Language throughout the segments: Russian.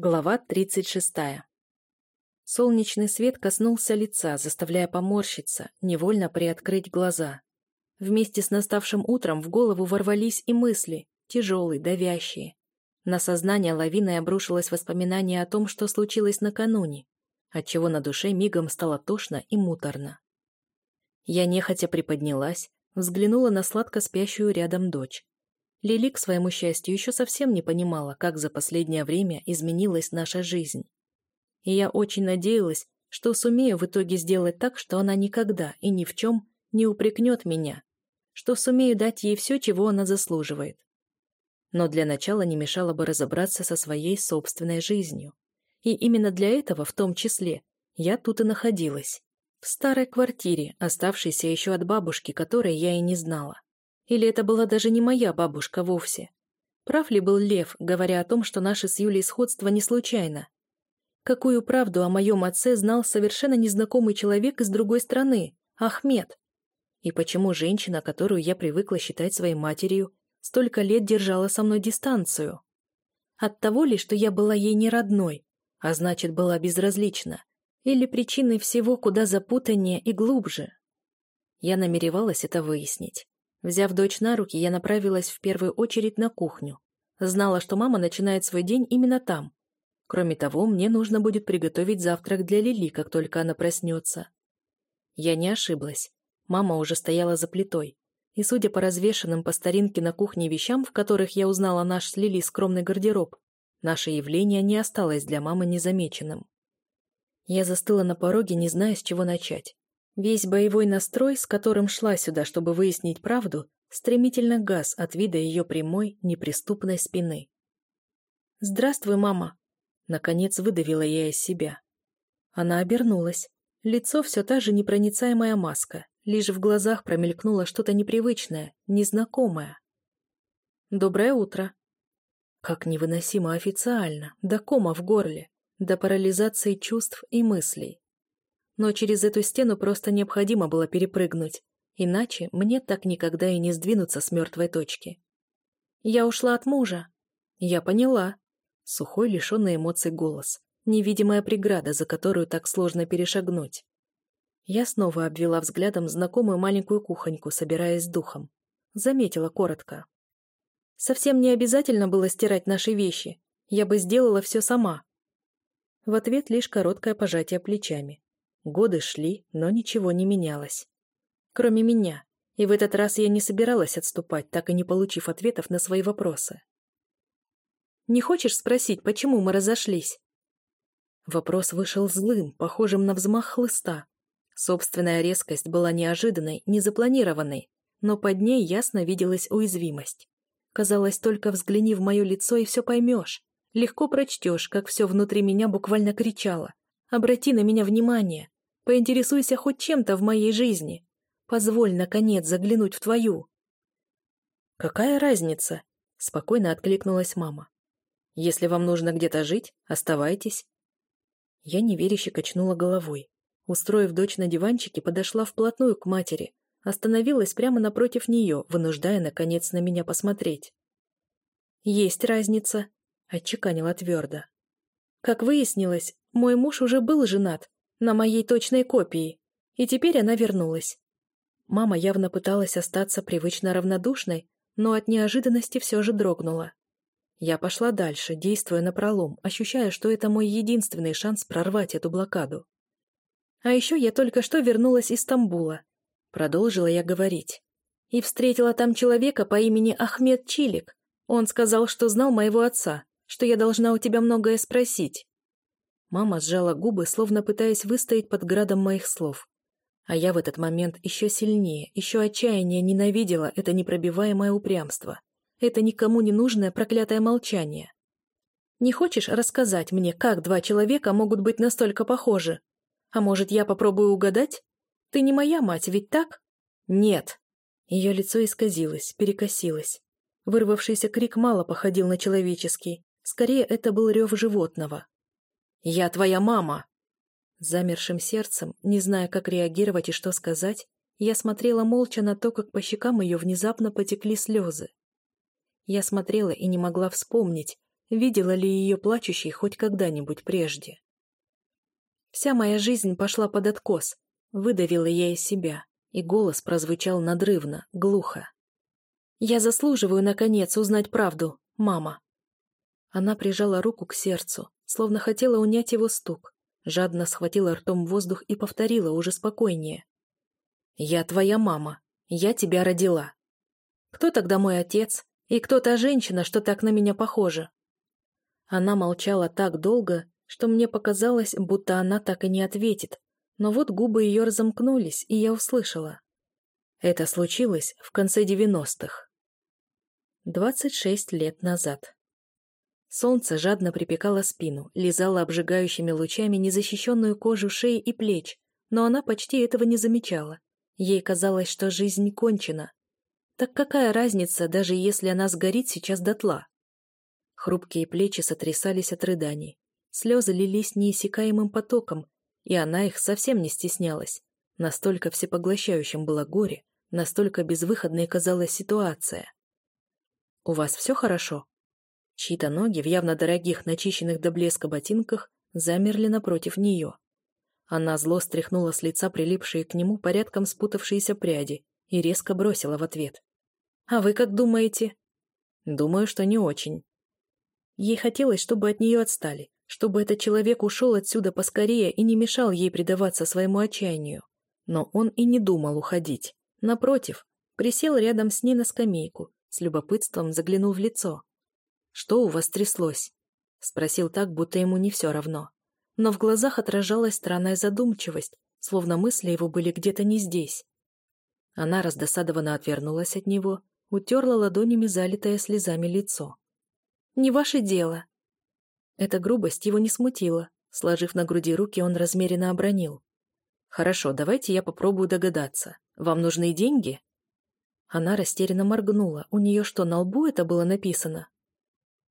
Глава 36. Солнечный свет коснулся лица, заставляя поморщиться, невольно приоткрыть глаза. Вместе с наставшим утром в голову ворвались и мысли, тяжелые, давящие. На сознание лавиной обрушилось воспоминание о том, что случилось накануне, отчего на душе мигом стало тошно и муторно. Я нехотя приподнялась, взглянула на сладко спящую рядом дочь. Лили, к своему счастью, еще совсем не понимала, как за последнее время изменилась наша жизнь. И я очень надеялась, что сумею в итоге сделать так, что она никогда и ни в чем не упрекнет меня, что сумею дать ей все, чего она заслуживает. Но для начала не мешало бы разобраться со своей собственной жизнью. И именно для этого, в том числе, я тут и находилась. В старой квартире, оставшейся еще от бабушки, которой я и не знала. Или это была даже не моя бабушка вовсе? Прав ли был Лев, говоря о том, что наше с Юлей сходство не случайно? Какую правду о моем отце знал совершенно незнакомый человек из другой страны, Ахмед? И почему женщина, которую я привыкла считать своей матерью, столько лет держала со мной дистанцию? От того ли, что я была ей не родной, а значит, была безразлична? Или причиной всего куда запутаннее и глубже? Я намеревалась это выяснить. Взяв дочь на руки, я направилась в первую очередь на кухню. Знала, что мама начинает свой день именно там. Кроме того, мне нужно будет приготовить завтрак для Лили, как только она проснется. Я не ошиблась. Мама уже стояла за плитой. И, судя по развешанным по старинке на кухне вещам, в которых я узнала наш с Лили скромный гардероб, наше явление не осталось для мамы незамеченным. Я застыла на пороге, не зная, с чего начать. Весь боевой настрой, с которым шла сюда, чтобы выяснить правду, стремительно гас от вида ее прямой, неприступной спины. «Здравствуй, мама!» Наконец выдавила я из себя. Она обернулась. Лицо все та же непроницаемая маска, лишь в глазах промелькнуло что-то непривычное, незнакомое. «Доброе утро!» Как невыносимо официально, до кома в горле, до парализации чувств и мыслей но через эту стену просто необходимо было перепрыгнуть, иначе мне так никогда и не сдвинуться с мертвой точки. Я ушла от мужа. Я поняла. Сухой, лишенный эмоций голос. Невидимая преграда, за которую так сложно перешагнуть. Я снова обвела взглядом знакомую маленькую кухоньку, собираясь с духом. Заметила коротко. Совсем не обязательно было стирать наши вещи. Я бы сделала все сама. В ответ лишь короткое пожатие плечами. Годы шли, но ничего не менялось. Кроме меня. И в этот раз я не собиралась отступать, так и не получив ответов на свои вопросы. «Не хочешь спросить, почему мы разошлись?» Вопрос вышел злым, похожим на взмах хлыста. Собственная резкость была неожиданной, незапланированной, но под ней ясно виделась уязвимость. Казалось, только взгляни в мое лицо и все поймешь. Легко прочтешь, как все внутри меня буквально кричало. Обрати на меня внимание. Поинтересуйся хоть чем-то в моей жизни. Позволь, наконец, заглянуть в твою». «Какая разница?» — спокойно откликнулась мама. «Если вам нужно где-то жить, оставайтесь». Я неверяще качнула головой. Устроив дочь на диванчике, подошла вплотную к матери, остановилась прямо напротив нее, вынуждая, наконец, на меня посмотреть. «Есть разница», — отчеканила твердо. Как выяснилось, мой муж уже был женат на моей точной копии, и теперь она вернулась. Мама явно пыталась остаться привычно равнодушной, но от неожиданности все же дрогнула. Я пошла дальше, действуя напролом, ощущая, что это мой единственный шанс прорвать эту блокаду. А еще я только что вернулась из Стамбула. Продолжила я говорить. И встретила там человека по имени Ахмед Чилик. Он сказал, что знал моего отца, что я должна у тебя многое спросить. Мама сжала губы, словно пытаясь выстоять под градом моих слов. А я в этот момент еще сильнее, еще отчаяннее ненавидела это непробиваемое упрямство. Это никому не нужное проклятое молчание. Не хочешь рассказать мне, как два человека могут быть настолько похожи? А может, я попробую угадать? Ты не моя мать, ведь так? Нет. Ее лицо исказилось, перекосилось. Вырвавшийся крик мало походил на человеческий. Скорее, это был рев животного. «Я твоя мама!» Замершим сердцем, не зная, как реагировать и что сказать, я смотрела молча на то, как по щекам ее внезапно потекли слезы. Я смотрела и не могла вспомнить, видела ли ее плачущей хоть когда-нибудь прежде. Вся моя жизнь пошла под откос, выдавила я из себя, и голос прозвучал надрывно, глухо. «Я заслуживаю, наконец, узнать правду, мама». Она прижала руку к сердцу, словно хотела унять его стук, жадно схватила ртом воздух и повторила уже спокойнее. «Я твоя мама. Я тебя родила. Кто тогда мой отец? И кто та женщина, что так на меня похожа?» Она молчала так долго, что мне показалось, будто она так и не ответит, но вот губы ее разомкнулись, и я услышала. Это случилось в конце девяностых. Двадцать шесть лет назад. Солнце жадно припекало спину, лизало обжигающими лучами незащищенную кожу шеи и плеч, но она почти этого не замечала. Ей казалось, что жизнь кончена. Так какая разница, даже если она сгорит сейчас дотла? Хрупкие плечи сотрясались от рыданий. Слезы лились неиссякаемым потоком, и она их совсем не стеснялась. Настолько всепоглощающим было горе, настолько безвыходной казалась ситуация. «У вас все хорошо?» Чьи-то ноги в явно дорогих, начищенных до блеска ботинках замерли напротив нее. Она зло стряхнула с лица прилипшие к нему порядком спутавшиеся пряди и резко бросила в ответ. «А вы как думаете?» «Думаю, что не очень». Ей хотелось, чтобы от нее отстали, чтобы этот человек ушел отсюда поскорее и не мешал ей предаваться своему отчаянию. Но он и не думал уходить. Напротив, присел рядом с ней на скамейку, с любопытством заглянул в лицо. «Что у вас тряслось?» Спросил так, будто ему не все равно но в глазах отражалась странная задумчивость, словно мысли его были где-то не здесь. Она раздосадованно отвернулась от него, утерла ладонями залитое слезами лицо. «Не ваше дело». Эта грубость его не смутила. Сложив на груди руки, он размеренно обронил. «Хорошо, давайте я попробую догадаться. Вам нужны деньги?» Она растерянно моргнула. У нее что, на лбу это было написано?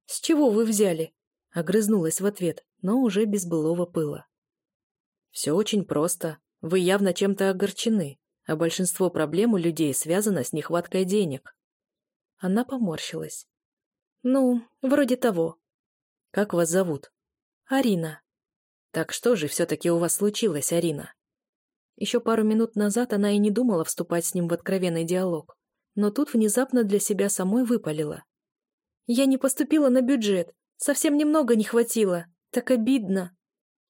«С чего вы взяли?» Огрызнулась в ответ, но уже без былого пыла. «Все очень просто. Вы явно чем-то огорчены, а большинство проблем у людей связано с нехваткой денег». Она поморщилась. «Ну, вроде того». «Как вас зовут?» «Арина». «Так что же все-таки у вас случилось, Арина?» Еще пару минут назад она и не думала вступать с ним в откровенный диалог, но тут внезапно для себя самой выпалила. «Я не поступила на бюджет, совсем немного не хватило. Так обидно.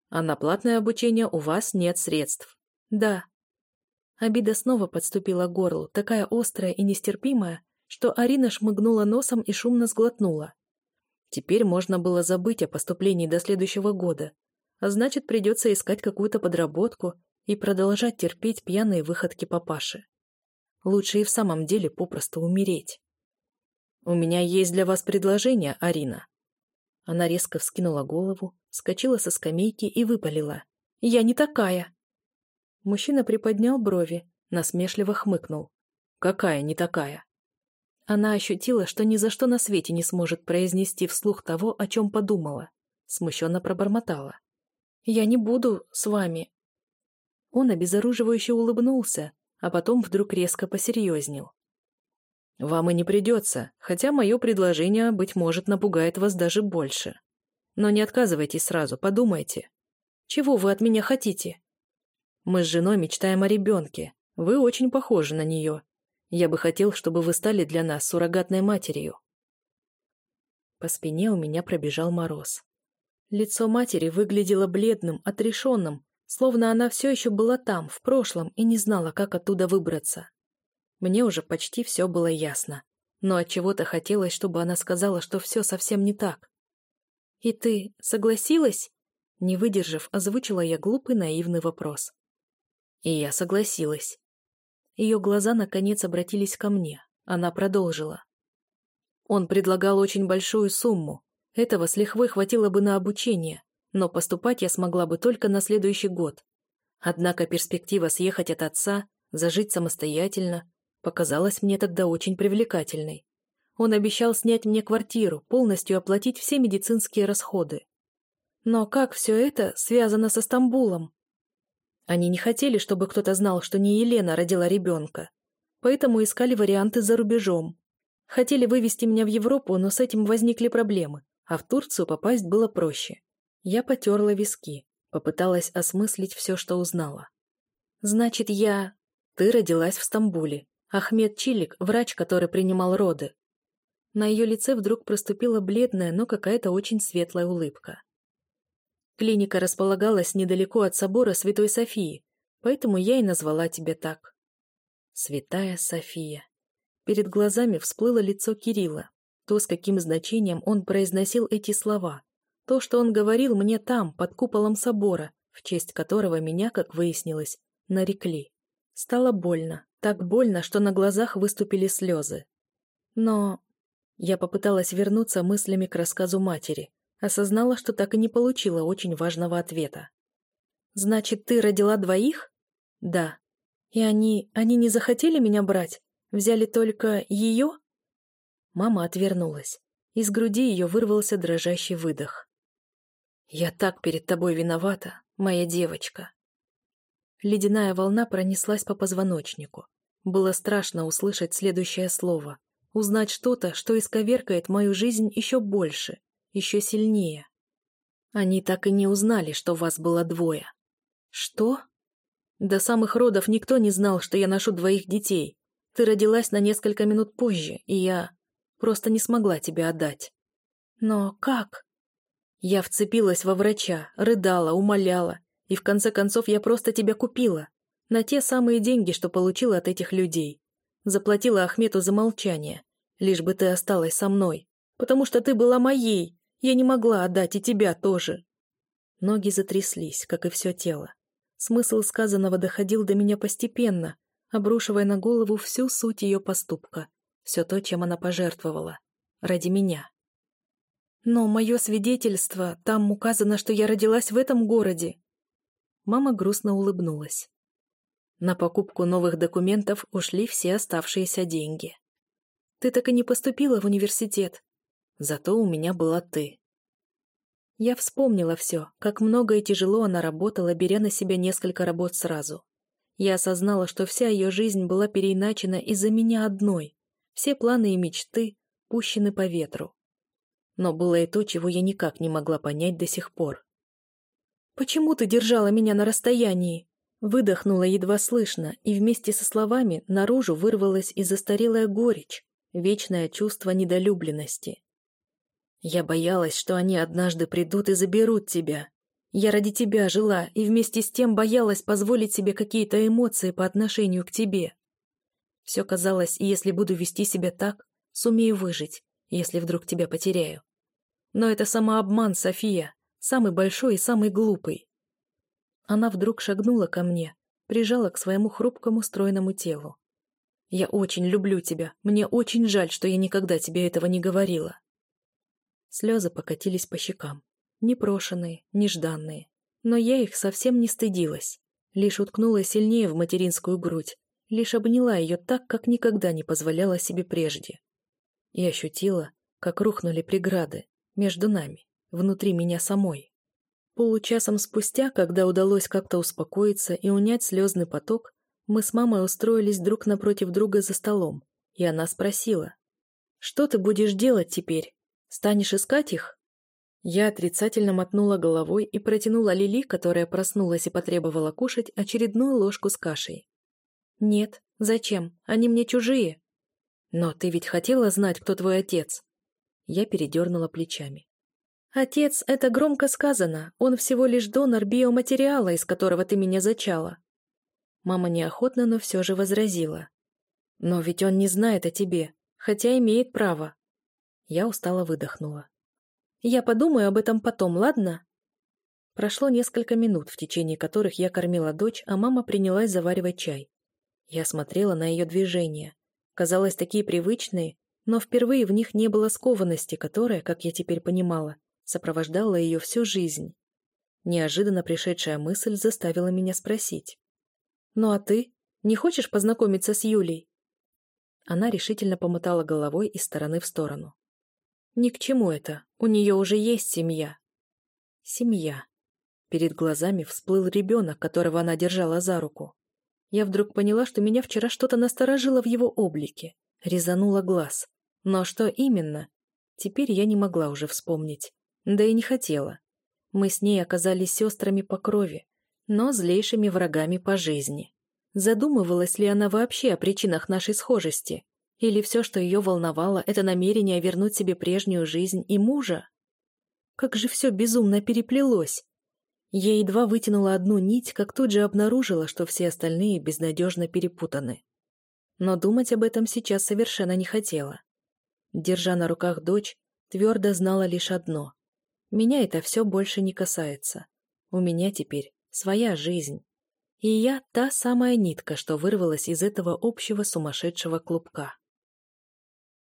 А на платное обучение у вас нет средств. Да. Обида снова подступила к горлу, такая острая и нестерпимая, что Арина шмыгнула носом и шумно сглотнула. Теперь можно было забыть о поступлении до следующего года, а значит, придется искать какую-то подработку и продолжать терпеть пьяные выходки папаши. Лучше и в самом деле попросту умереть. «У меня есть для вас предложение, Арина», она резко вскинула голову, вскочила со скамейки и выпалила. «Я не такая!» Мужчина приподнял брови, насмешливо хмыкнул. «Какая не такая?» Она ощутила, что ни за что на свете не сможет произнести вслух того, о чем подумала. Смущенно пробормотала. «Я не буду с вами». Он обезоруживающе улыбнулся, а потом вдруг резко посерьезнел. Вам и не придется, хотя мое предложение, быть может, напугает вас даже больше. Но не отказывайтесь сразу, подумайте. Чего вы от меня хотите? Мы с женой мечтаем о ребенке. Вы очень похожи на нее. Я бы хотел, чтобы вы стали для нас суррогатной матерью. По спине у меня пробежал мороз. Лицо матери выглядело бледным, отрешенным, словно она все еще была там, в прошлом, и не знала, как оттуда выбраться. Мне уже почти все было ясно. Но от чего то хотелось, чтобы она сказала, что все совсем не так. «И ты согласилась?» Не выдержав, озвучила я глупый наивный вопрос. И я согласилась. Ее глаза наконец обратились ко мне. Она продолжила. Он предлагал очень большую сумму. Этого с лихвой хватило бы на обучение, но поступать я смогла бы только на следующий год. Однако перспектива съехать от отца, зажить самостоятельно, показалась мне тогда очень привлекательной. Он обещал снять мне квартиру, полностью оплатить все медицинские расходы. Но как все это связано со Стамбулом? Они не хотели, чтобы кто-то знал, что не Елена родила ребенка, поэтому искали варианты за рубежом. Хотели вывести меня в Европу, но с этим возникли проблемы. а в Турцию попасть было проще. Я потерла виски, попыталась осмыслить все, что узнала. «Значит, я...» «Ты родилась в Стамбуле. Ахмед Чилик – врач, который принимал роды». На ее лице вдруг проступила бледная, но какая-то очень светлая улыбка. Клиника располагалась недалеко от собора Святой Софии, поэтому я и назвала тебя так. Святая София. Перед глазами всплыло лицо Кирилла, то, с каким значением он произносил эти слова, то, что он говорил мне там, под куполом собора, в честь которого меня, как выяснилось, нарекли. Стало больно, так больно, что на глазах выступили слезы. Но я попыталась вернуться мыслями к рассказу матери, осознала, что так и не получила очень важного ответа. «Значит, ты родила двоих?» «Да», и они... они не захотели меня брать? Взяли только ее?» Мама отвернулась. Из груди ее вырвался дрожащий выдох. «Я так перед тобой виновата, моя девочка». Ледяная волна пронеслась по позвоночнику. Было страшно услышать следующее слово. Узнать что-то, что исковеркает мою жизнь еще больше, еще сильнее. Они так и не узнали, что вас было двое. Что? До самых родов никто не знал, что я ношу двоих детей. Ты родилась на несколько минут позже, и я просто не смогла тебя отдать. Но как? Я вцепилась во врача, рыдала, умоляла, и в конце концов я просто тебя купила. На те самые деньги, что получила от этих людей. Заплатила Ахмету за молчание, лишь бы ты осталась со мной. Потому что ты была моей, я не могла отдать и тебя тоже. Ноги затряслись, как и все тело. Смысл сказанного доходил до меня постепенно, обрушивая на голову всю суть ее поступка, все то, чем она пожертвовала. Ради меня. Но мое свидетельство, там указано, что я родилась в этом городе. Мама грустно улыбнулась. На покупку новых документов ушли все оставшиеся деньги. Ты так и не поступила в университет. Зато у меня была ты. Я вспомнила все, как много и тяжело она работала, беря на себя несколько работ сразу. Я осознала, что вся ее жизнь была переиначена из-за меня одной. Все планы и мечты пущены по ветру. Но было и то, чего я никак не могла понять до сих пор. «Почему ты держала меня на расстоянии?» Выдохнула едва слышно, и вместе со словами наружу вырвалась и застарелая горечь, вечное чувство недолюбленности. Я боялась, что они однажды придут и заберут тебя. Я ради тебя жила и вместе с тем боялась позволить себе какие-то эмоции по отношению к тебе. Все казалось, если буду вести себя так, сумею выжить, если вдруг тебя потеряю. Но это самообман, София, самый большой и самый глупый. Она вдруг шагнула ко мне, прижала к своему хрупкому стройному телу. Я очень люблю тебя, мне очень жаль, что я никогда тебе этого не говорила. Слезы покатились по щекам. Непрошенные, нежданные. Но я их совсем не стыдилась. Лишь уткнула сильнее в материнскую грудь. Лишь обняла ее так, как никогда не позволяла себе прежде. И ощутила, как рухнули преграды между нами, внутри меня самой. Получасом спустя, когда удалось как-то успокоиться и унять слезный поток, мы с мамой устроились друг напротив друга за столом, и она спросила, «Что ты будешь делать теперь?» Станешь искать их?» Я отрицательно мотнула головой и протянула Лили, которая проснулась и потребовала кушать, очередную ложку с кашей. «Нет, зачем? Они мне чужие». «Но ты ведь хотела знать, кто твой отец?» Я передернула плечами. «Отец — это громко сказано. Он всего лишь донор биоматериала, из которого ты меня зачала». Мама неохотно, но все же возразила. «Но ведь он не знает о тебе, хотя имеет право. Я устало выдохнула. «Я подумаю об этом потом, ладно?» Прошло несколько минут, в течение которых я кормила дочь, а мама принялась заваривать чай. Я смотрела на ее движения. Казалось, такие привычные, но впервые в них не было скованности, которая, как я теперь понимала, сопровождала ее всю жизнь. Неожиданно пришедшая мысль заставила меня спросить. «Ну а ты? Не хочешь познакомиться с Юлей?» Она решительно помотала головой из стороны в сторону. Ни к чему это, у нее уже есть семья. Семья. Перед глазами всплыл ребенок, которого она держала за руку. Я вдруг поняла, что меня вчера что-то насторожило в его облике, резануло глаз. Но что именно? Теперь я не могла уже вспомнить. Да и не хотела. Мы с ней оказались сестрами по крови, но злейшими врагами по жизни. Задумывалась ли она вообще о причинах нашей схожести? Или все, что ее волновало, это намерение вернуть себе прежнюю жизнь и мужа? Как же все безумно переплелось! Я едва вытянула одну нить, как тут же обнаружила, что все остальные безнадежно перепутаны. Но думать об этом сейчас совершенно не хотела. Держа на руках дочь, твердо знала лишь одно. Меня это все больше не касается. У меня теперь своя жизнь. И я та самая нитка, что вырвалась из этого общего сумасшедшего клубка.